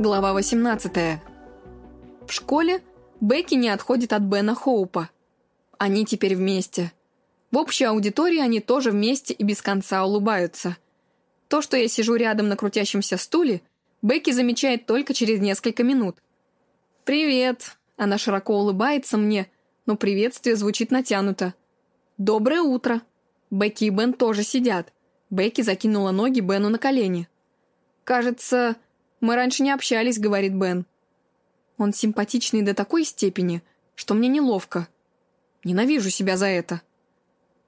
Глава 18. В школе Бекки не отходит от Бена Хоупа. Они теперь вместе. В общей аудитории они тоже вместе и без конца улыбаются. То, что я сижу рядом на крутящемся стуле, Бекки замечает только через несколько минут. «Привет!» Она широко улыбается мне, но приветствие звучит натянуто. «Доброе утро!» Бекки и Бен тоже сидят. Бекки закинула ноги Бену на колени. «Кажется, мы раньше не общались», — говорит Бен. Он симпатичный до такой степени, что мне неловко. Ненавижу себя за это.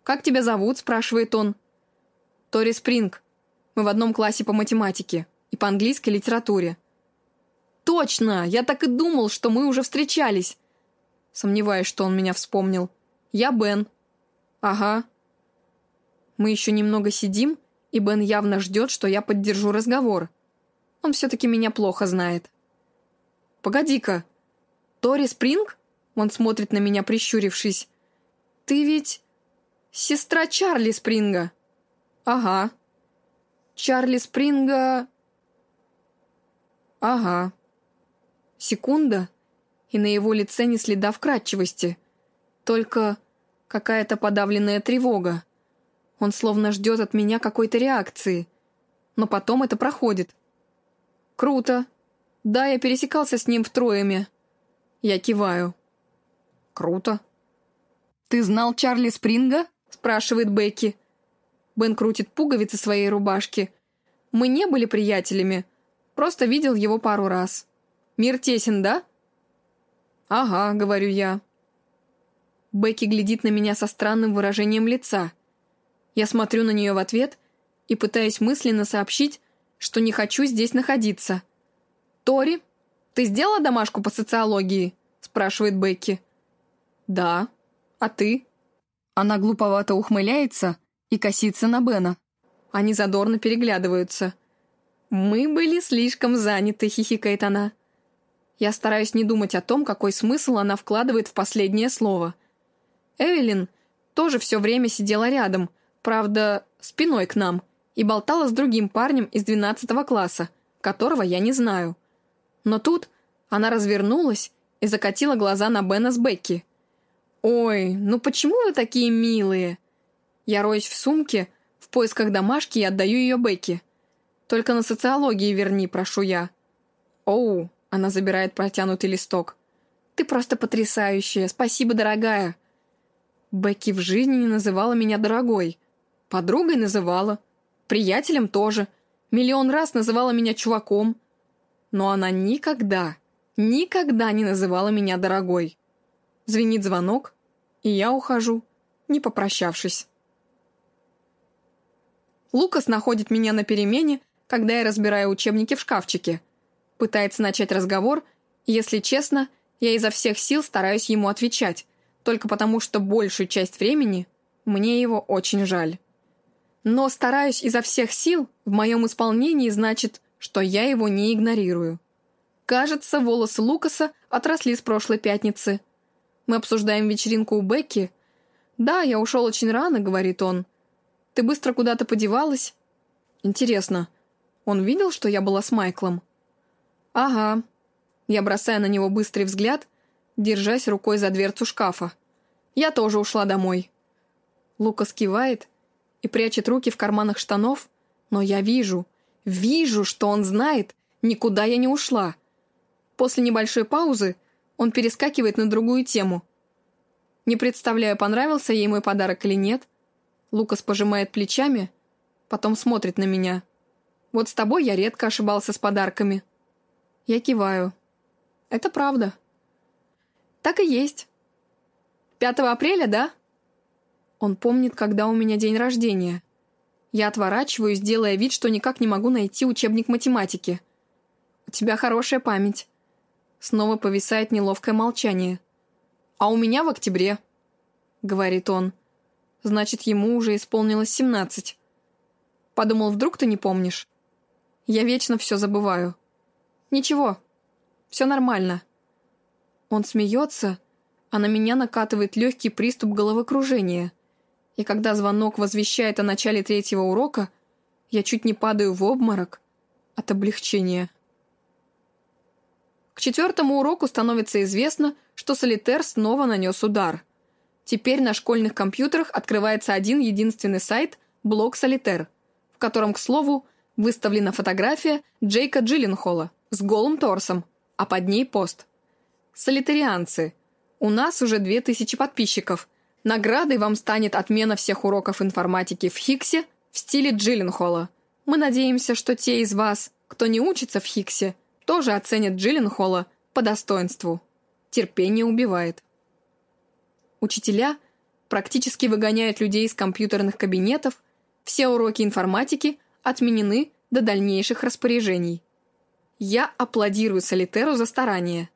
«Как тебя зовут?» — спрашивает он. «Тори Спринг. Мы в одном классе по математике и по английской литературе». «Точно! Я так и думал, что мы уже встречались!» Сомневаюсь, что он меня вспомнил. «Я Бен». «Ага». Мы еще немного сидим, и Бен явно ждет, что я поддержу разговор. Он все-таки меня плохо знает. «Погоди-ка, Тори Спринг?» Он смотрит на меня, прищурившись. «Ты ведь сестра Чарли Спринга?» «Ага». «Чарли Спринга...» «Ага». Секунда, и на его лице не следа вкрадчивости. Только какая-то подавленная тревога. Он словно ждет от меня какой-то реакции. Но потом это проходит. «Круто. Да, я пересекался с ним в Троеме». Я киваю. «Круто». «Ты знал Чарли Спринга?» — спрашивает Бекки. Бен крутит пуговицы своей рубашки. «Мы не были приятелями. Просто видел его пару раз. Мир тесен, да?» «Ага», — говорю я. Бекки глядит на меня со странным выражением лица. Я смотрю на нее в ответ и пытаюсь мысленно сообщить, что не хочу здесь находиться. «Тори, ты сделала домашку по социологии?» – спрашивает Бекки. «Да. А ты?» Она глуповато ухмыляется и косится на Бена. Они задорно переглядываются. «Мы были слишком заняты», — хихикает она. Я стараюсь не думать о том, какой смысл она вкладывает в последнее слово. Эвелин тоже все время сидела рядом, правда, спиной к нам — и болтала с другим парнем из 12 класса, которого я не знаю. Но тут она развернулась и закатила глаза на Бена с Бекки. «Ой, ну почему вы такие милые?» Я роюсь в сумке, в поисках домашки и отдаю ее Бекки. «Только на социологии верни, прошу я». «Оу», — она забирает протянутый листок. «Ты просто потрясающая, спасибо, дорогая». Бекки в жизни не называла меня дорогой. Подругой называла. Приятелем тоже. Миллион раз называла меня чуваком. Но она никогда, никогда не называла меня дорогой. Звенит звонок, и я ухожу, не попрощавшись. Лукас находит меня на перемене, когда я разбираю учебники в шкафчике. Пытается начать разговор, если честно, я изо всех сил стараюсь ему отвечать, только потому что большую часть времени мне его очень жаль. Но стараюсь изо всех сил, в моем исполнении значит, что я его не игнорирую. Кажется, волосы Лукаса отросли с прошлой пятницы. Мы обсуждаем вечеринку у Бекки. «Да, я ушел очень рано», — говорит он. «Ты быстро куда-то подевалась?» «Интересно, он видел, что я была с Майклом?» «Ага». Я бросаю на него быстрый взгляд, держась рукой за дверцу шкафа. «Я тоже ушла домой». Лукас кивает, и прячет руки в карманах штанов, но я вижу, вижу, что он знает, никуда я не ушла. После небольшой паузы он перескакивает на другую тему. Не представляю, понравился ей мой подарок или нет. Лукас пожимает плечами, потом смотрит на меня. Вот с тобой я редко ошибался с подарками. Я киваю. Это правда. Так и есть. 5 апреля, да? Он помнит, когда у меня день рождения. Я отворачиваюсь, делая вид, что никак не могу найти учебник математики. «У тебя хорошая память». Снова повисает неловкое молчание. «А у меня в октябре», — говорит он. «Значит, ему уже исполнилось семнадцать». Подумал, вдруг ты не помнишь? Я вечно все забываю. Ничего, все нормально. Он смеется, а на меня накатывает легкий приступ головокружения — и когда звонок возвещает о начале третьего урока, я чуть не падаю в обморок от облегчения. К четвертому уроку становится известно, что Солитер снова нанес удар. Теперь на школьных компьютерах открывается один единственный сайт «Блог Солитер», в котором, к слову, выставлена фотография Джейка Джилленхола с голым торсом, а под ней пост. «Солитарианцы, у нас уже 2000 подписчиков. Наградой вам станет отмена всех уроков информатики в Хиксе в стиле Джилленхола. Мы надеемся, что те из вас, кто не учится в Хиксе, тоже оценят Джилленхола по достоинству. Терпение убивает. Учителя практически выгоняют людей из компьютерных кабинетов, все уроки информатики отменены до дальнейших распоряжений. Я аплодирую Солитеру за старание.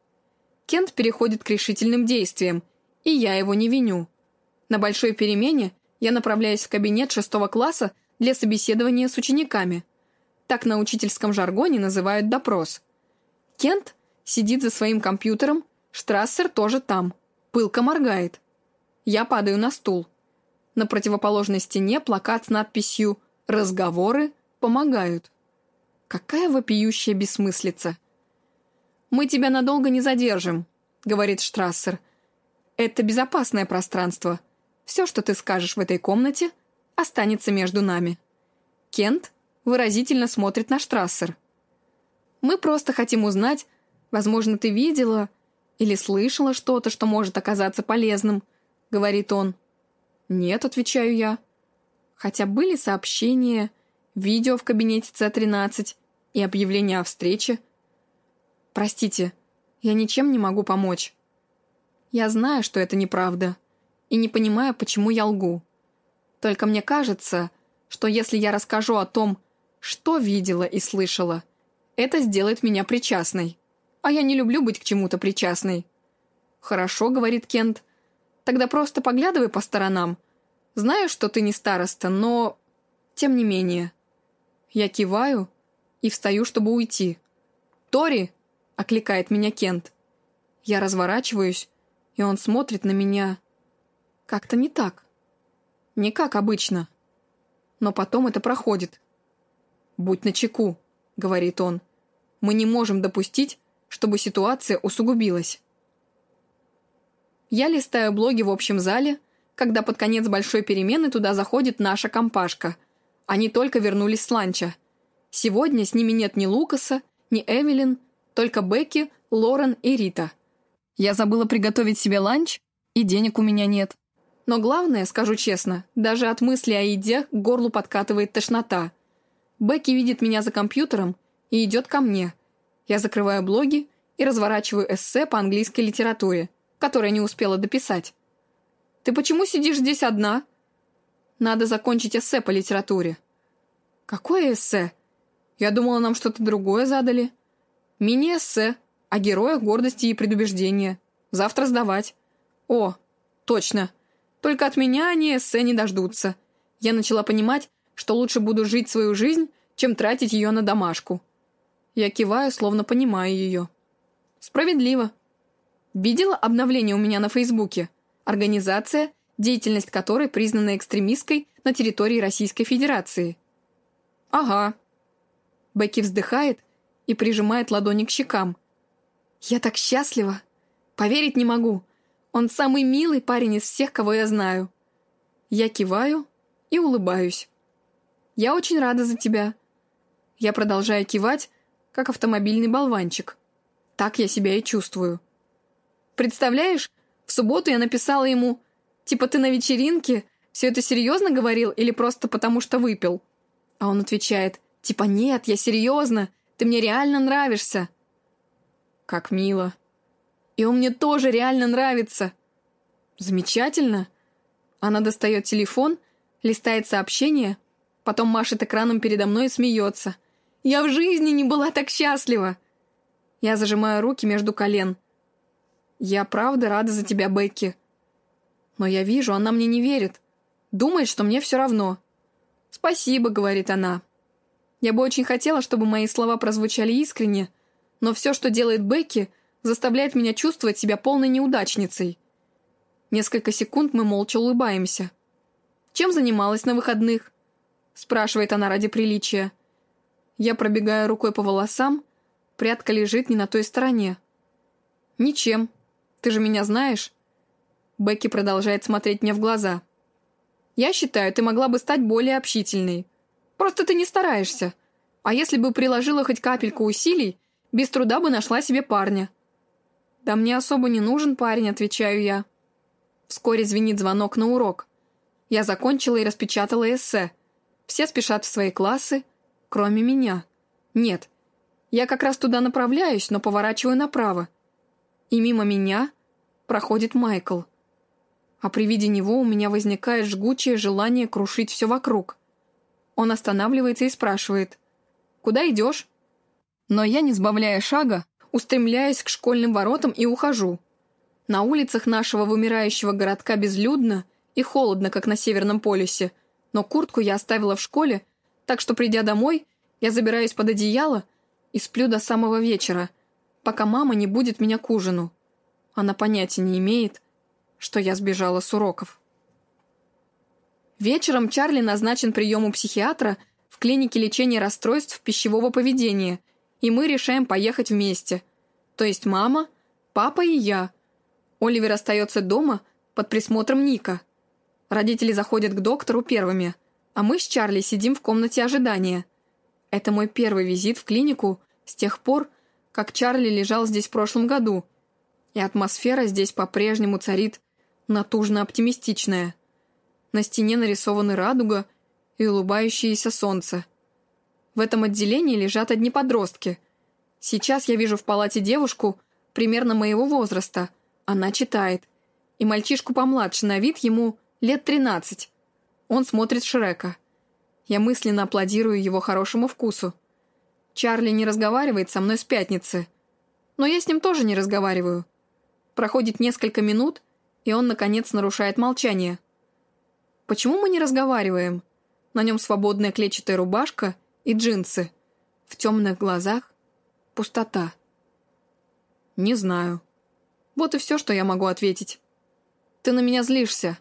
Кент переходит к решительным действиям, и я его не виню. На большой перемене я направляюсь в кабинет шестого класса для собеседования с учениками. Так на учительском жаргоне называют допрос. Кент сидит за своим компьютером, Штрассер тоже там. Пылко моргает. Я падаю на стул. На противоположной стене плакат с надписью «Разговоры помогают». Какая вопиющая бессмыслица. «Мы тебя надолго не задержим», — говорит Штрассер. «Это безопасное пространство. Все, что ты скажешь в этой комнате, останется между нами». Кент выразительно смотрит на Штрассер. «Мы просто хотим узнать, возможно, ты видела или слышала что-то, что может оказаться полезным», — говорит он. «Нет», — отвечаю я. Хотя были сообщения, видео в кабинете С-13 и объявления о встрече. Простите, я ничем не могу помочь. Я знаю, что это неправда, и не понимаю, почему я лгу. Только мне кажется, что если я расскажу о том, что видела и слышала, это сделает меня причастной. А я не люблю быть к чему-то причастной. «Хорошо», — говорит Кент. «Тогда просто поглядывай по сторонам. Знаю, что ты не староста, но... Тем не менее». Я киваю и встаю, чтобы уйти. «Тори!» — окликает меня Кент. Я разворачиваюсь, и он смотрит на меня. Как-то не так. Не как обычно. Но потом это проходит. «Будь начеку», — говорит он. «Мы не можем допустить, чтобы ситуация усугубилась». Я листаю блоги в общем зале, когда под конец большой перемены туда заходит наша компашка. Они только вернулись с ланча. Сегодня с ними нет ни Лукаса, ни Эвелин, только Бекки, Лорен и Рита. Я забыла приготовить себе ланч, и денег у меня нет. Но главное, скажу честно, даже от мысли о еде к горлу подкатывает тошнота. Бекки видит меня за компьютером и идет ко мне. Я закрываю блоги и разворачиваю эссе по английской литературе, которое не успела дописать. «Ты почему сидишь здесь одна?» «Надо закончить эссе по литературе». «Какое эссе?» «Я думала, нам что-то другое задали». «Мини-эссе о героях гордости и предубеждения. Завтра сдавать». «О, точно. Только от меня они эссе не дождутся». Я начала понимать, что лучше буду жить свою жизнь, чем тратить ее на домашку. Я киваю, словно понимаю ее. Справедливо. Видела обновление у меня на Фейсбуке? Организация, деятельность которой признана экстремистской на территории Российской Федерации. Ага. Бекки вздыхает и прижимает ладони к щекам. Я так счастлива. Поверить не могу. Он самый милый парень из всех, кого я знаю. Я киваю и улыбаюсь. Я очень рада за тебя. Я продолжаю кивать, как автомобильный болванчик. Так я себя и чувствую. Представляешь, в субботу я написала ему, типа ты на вечеринке, все это серьезно говорил или просто потому что выпил? А он отвечает, типа нет, я серьезно, ты мне реально нравишься. Как мило. И он мне тоже реально нравится. Замечательно. Она достает телефон, листает сообщение, потом машет экраном передо мной и смеется. Я в жизни не была так счастлива. Я зажимаю руки между колен. Я правда рада за тебя, Бекки. Но я вижу, она мне не верит. Думает, что мне все равно. «Спасибо», — говорит она. Я бы очень хотела, чтобы мои слова прозвучали искренне, но все, что делает Бекки, заставляет меня чувствовать себя полной неудачницей. Несколько секунд мы молча улыбаемся. «Чем занималась на выходных?» — спрашивает она ради приличия. Я пробегаю рукой по волосам, прядка лежит не на той стороне. «Ничем. Ты же меня знаешь?» Бекки продолжает смотреть мне в глаза. «Я считаю, ты могла бы стать более общительной. Просто ты не стараешься. А если бы приложила хоть капельку усилий, без труда бы нашла себе парня». «Да мне особо не нужен парень», — отвечаю я. Вскоре звенит звонок на урок. Я закончила и распечатала эссе. Все спешат в свои классы, кроме меня. Нет, я как раз туда направляюсь, но поворачиваю направо. И мимо меня проходит Майкл. А при виде него у меня возникает жгучее желание крушить все вокруг. Он останавливается и спрашивает, «Куда идешь?» Но я, не сбавляя шага, устремляюсь к школьным воротам и ухожу. На улицах нашего вымирающего городка безлюдно и холодно, как на Северном полюсе, но куртку я оставила в школе, так что, придя домой, я забираюсь под одеяло и сплю до самого вечера, пока мама не будет меня к ужину. Она понятия не имеет, что я сбежала с уроков. Вечером Чарли назначен прием у психиатра в клинике лечения расстройств пищевого поведения, и мы решаем поехать вместе. То есть мама, папа и я – Оливер остается дома под присмотром Ника. Родители заходят к доктору первыми, а мы с Чарли сидим в комнате ожидания. Это мой первый визит в клинику с тех пор, как Чарли лежал здесь в прошлом году, и атмосфера здесь по-прежнему царит натужно-оптимистичная. На стене нарисованы радуга и улыбающееся солнце. В этом отделении лежат одни подростки. Сейчас я вижу в палате девушку примерно моего возраста – она читает. И мальчишку помладше на вид ему лет тринадцать. Он смотрит Шрека. Я мысленно аплодирую его хорошему вкусу. Чарли не разговаривает со мной с пятницы. Но я с ним тоже не разговариваю. Проходит несколько минут, и он, наконец, нарушает молчание. Почему мы не разговариваем? На нем свободная клетчатая рубашка и джинсы. В темных глазах пустота. Не знаю. Вот и все, что я могу ответить. Ты на меня злишься?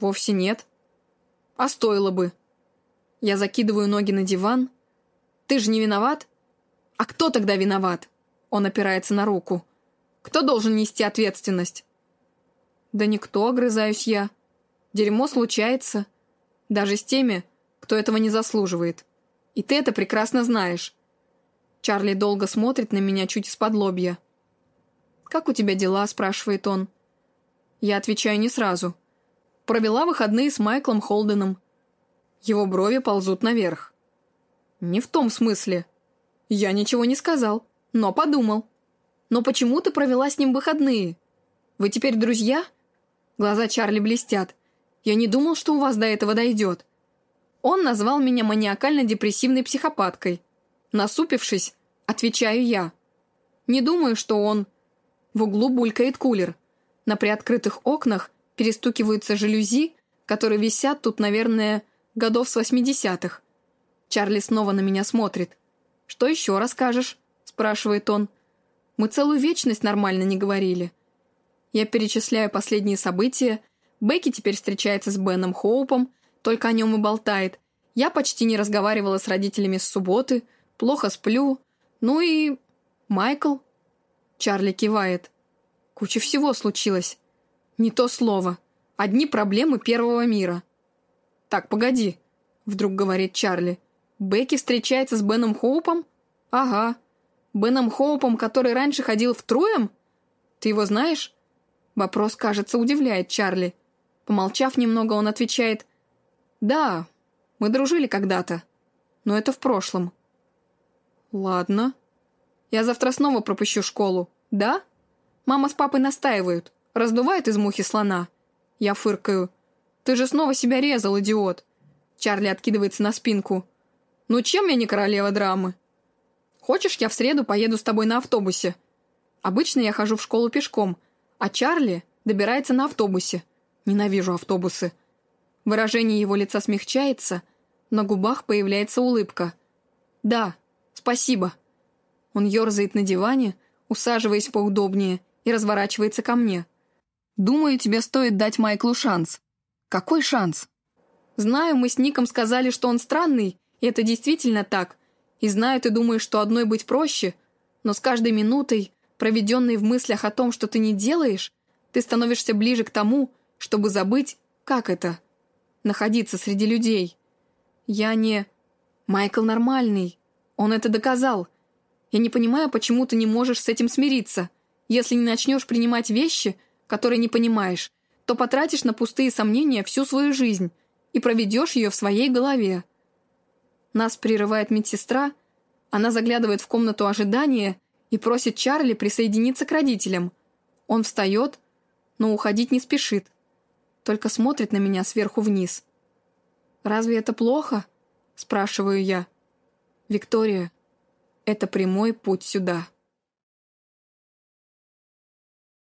Вовсе нет. А стоило бы. Я закидываю ноги на диван. Ты же не виноват? А кто тогда виноват? Он опирается на руку. Кто должен нести ответственность? Да никто, огрызаюсь я. Дерьмо случается. Даже с теми, кто этого не заслуживает. И ты это прекрасно знаешь. Чарли долго смотрит на меня чуть из-под лобья. «Как у тебя дела?» – спрашивает он. Я отвечаю не сразу. Провела выходные с Майклом Холденом. Его брови ползут наверх. «Не в том смысле. Я ничего не сказал, но подумал. Но почему ты провела с ним выходные? Вы теперь друзья?» Глаза Чарли блестят. «Я не думал, что у вас до этого дойдет». Он назвал меня маниакально-депрессивной психопаткой. Насупившись, отвечаю я. Не думаю, что он в углу булькает кулер. На приоткрытых окнах перестукиваются жалюзи, которые висят тут, наверное, годов с восьмидесятых. Чарли снова на меня смотрит. «Что еще расскажешь?» – спрашивает он. «Мы целую вечность нормально не говорили». Я перечисляю последние события. Бекки теперь встречается с Беном Хоупом, только о нем и болтает. Я почти не разговаривала с родителями с субботы, плохо сплю. Ну и... Майкл. Чарли кивает. Куча всего случилось. Не то слово. Одни проблемы первого мира. Так, погоди, вдруг говорит Чарли. Бекки встречается с Беном Хоупом? Ага. Беном Хоупом, который раньше ходил в Троем? Ты его знаешь? Вопрос, кажется, удивляет Чарли. Помолчав немного, он отвечает. Да, мы дружили когда-то, но это в прошлом. Ладно. Я завтра снова пропущу школу. Да? Мама с папой настаивают. Раздувают из мухи слона. Я фыркаю. Ты же снова себя резал, идиот. Чарли откидывается на спинку. Ну чем я не королева драмы? Хочешь, я в среду поеду с тобой на автобусе? Обычно я хожу в школу пешком, а Чарли добирается на автобусе. Ненавижу автобусы. Выражение его лица смягчается, на губах появляется улыбка. «Да, спасибо». Он ерзает на диване, усаживаясь поудобнее, и разворачивается ко мне. «Думаю, тебе стоит дать Майклу шанс». «Какой шанс?» «Знаю, мы с Ником сказали, что он странный, и это действительно так. И знаю, ты думаешь, что одной быть проще, но с каждой минутой проведенный в мыслях о том, что ты не делаешь, ты становишься ближе к тому, чтобы забыть, как это — находиться среди людей. Я не... Майкл нормальный. Он это доказал. Я не понимаю, почему ты не можешь с этим смириться. Если не начнешь принимать вещи, которые не понимаешь, то потратишь на пустые сомнения всю свою жизнь и проведешь ее в своей голове. Нас прерывает медсестра, она заглядывает в комнату ожидания и просит Чарли присоединиться к родителям. Он встает, но уходить не спешит, только смотрит на меня сверху вниз. «Разве это плохо?» – спрашиваю я. «Виктория, это прямой путь сюда».